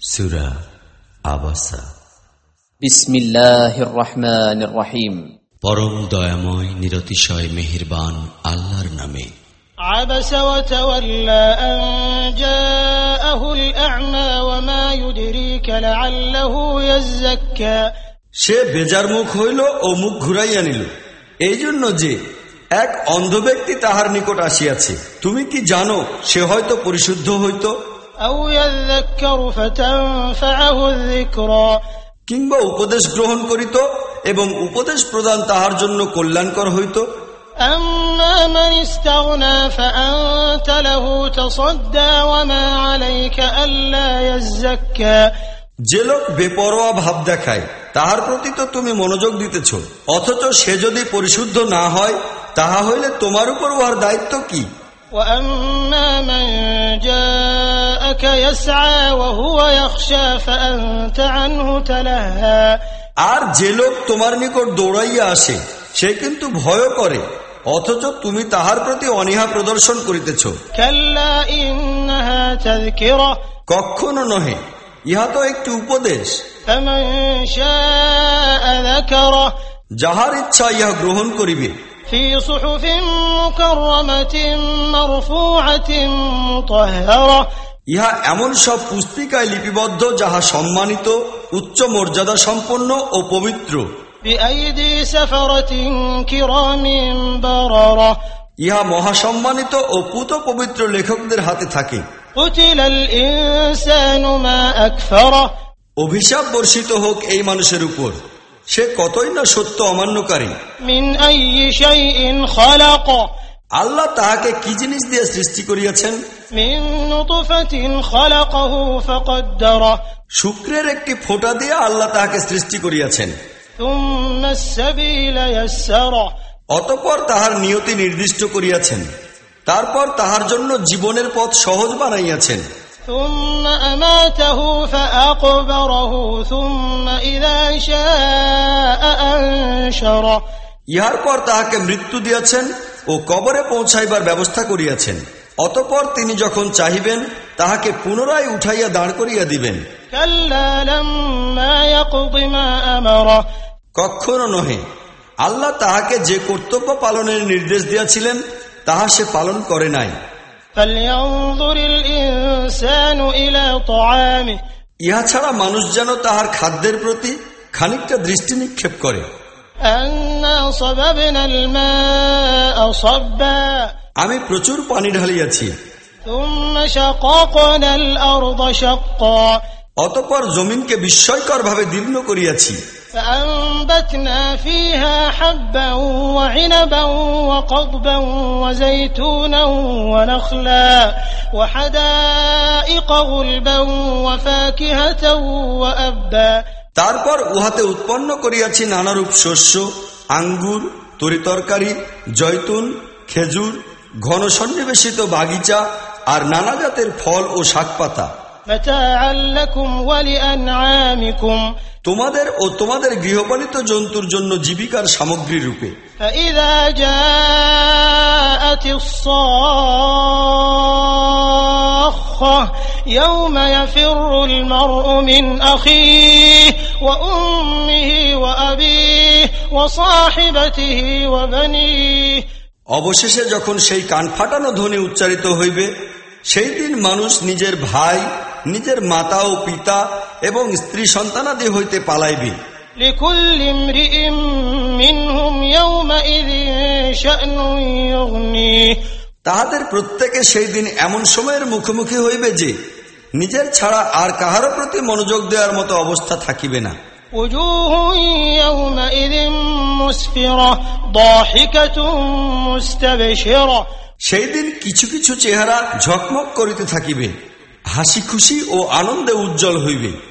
সুরা আবাসা বিসমিল্লাহির রহমানির রহিম পরম দয়াময় নিরতিশয় মেহেরবান আল্লাহর নামে عبس وتولى أن جاءه الأعمى وما يدريك لعله يزكى সে বেজার মুখ হইল ও মুখ ঘুরাইয়া নিল এই জন্য যে এক অন্ধ ব্যক্তি তাহার নিকট আসিয়াছে তুমি কি জানো সে হয়তো পরিশুদ্ধ হইত أو يذكر فتنفعه الذكرى কিংবা উপদেশ গ্রহণ করিত এবং উপদেশ প্রদান তাহার জন্য কল্যাণকর হইত أما من استغنى فأنت له تصدى وما عليك ألا يزكى যে লোক বেপরোয়া ভাব দেখায় তাহার প্রতি তো তুমি মনোযোগ দিতেছ অথচ সে যদি পরিশুদ্ধ না হয় তাহা হইলে তোমার উপর উহার দায়িত্ব কি وأما من جاءك আর যে লোক তোমার নিকট দৌড়াইয়া আসে সে কিন্তু ভয় করে অথচ তুমি তাহার প্রতি অনিহা প্রদর্শন করিতেছ। কখনো নহে ইহা তো একটি উপদেশ। যাহার ইচ্ছা ইহা গ্রহণ করিবে। في ইহা এমন সব পুস্তিকায় লিপিবদ্ধ যাহা সম্মানিত উচ্চ মর্যাদা সম্পন্ন ও পবিত্র। ইহা মহাসম্মানিত ও পুত পবিত্র লেখকদের হাতে থাকে। অভিশাপ বর্ষিত হোক এই মানুষের উপর। সে কতই না সত্য অমান্যকারী। আল্লাহ তাহাকে কি জিনিস দিয়ে সৃষ্টি করিয়াছেন? শুক্রের একটি ফোঁটা দিয়ে আল্লাহ তাহাকে সৃষ্টি করিয়াছেন। অতপর তাহার নিয়তি নির্দিষ্ট করিয়াছেন। তারপর তাহার জন্য জীবনের পথ সহজ বানাইয়াছেন। ইহার পর তাহাকে মৃত্যু দিয়াছেন। ও কবরে পৌঁছাইবার ব্যবস্থা করিয়াছেন। অতপর তিনি যখন চাহিবেন তাহাকে পুনরায় উঠাইয়া দাঁড় করিয়া দিবেন। কখনো নহে আল্লাহ তাহাকে যে কর্তব্য পালনের নির্দেশ দিয়াছিলেন তাহা সে পালন করে নাই। ইহা ছাড়া মানুষ যেন তাহার খাদ্যের প্রতি খানিকটা দৃষ্টি নিক্ষেপ করে। أنا صببنا الماء صبا আমি প্রচুর পানি ঢালিয়াছি ثم شققنا الأرض شقا অতপর জমিনকে বিস্ময়কর ভাবে দীর্ণ করিয়াছি فأنبتنا فيها حبا وعنبا وقضبا وزيتونا ونخلا وحدائق غلبا وفاكهة وأبا তারপর উহাতে উৎপন্ন করিয়াছি নানারূপ শস্য আঙ্গুর তরিতরকারি জৈতুন খেজুর ঘন সন্নিবেশিত বাগিচা আর নানা জাতের ফল ও শাকপাতা। তোমাদের ও তোমাদের গৃহপালিত জন্তুর জন্য জীবিকার সামগ্রী রূপে। ইদা جاءت الصاخة يوم يفر المرء من أخيه وأمه وأبيه وصاحبته وبنيه অবশেষে যখন সেই কান ফাটানো ধ্বনি উচ্চারিত হইবে সেই দিন মানুষ নিজের ভাই নিজের মাতা ও পিতা এবং স্ত্রী সন্তানাদি হইতে পালাইবে لكل তাহাদের প্রত্যেকে সেই দিন এমন সময়ের মুখোমুখি হইবে যে নিজের ছাড়া আর কাহারও প্রতি মনোযোগ দেওয়ার মতো অবস্থা থাকিবে না। সেই দিন কিছু কিছু চেহারা ঝকমক করিতে থাকিবে হাসি খুশি ও আনন্দে উজ্জ্বল হইবে।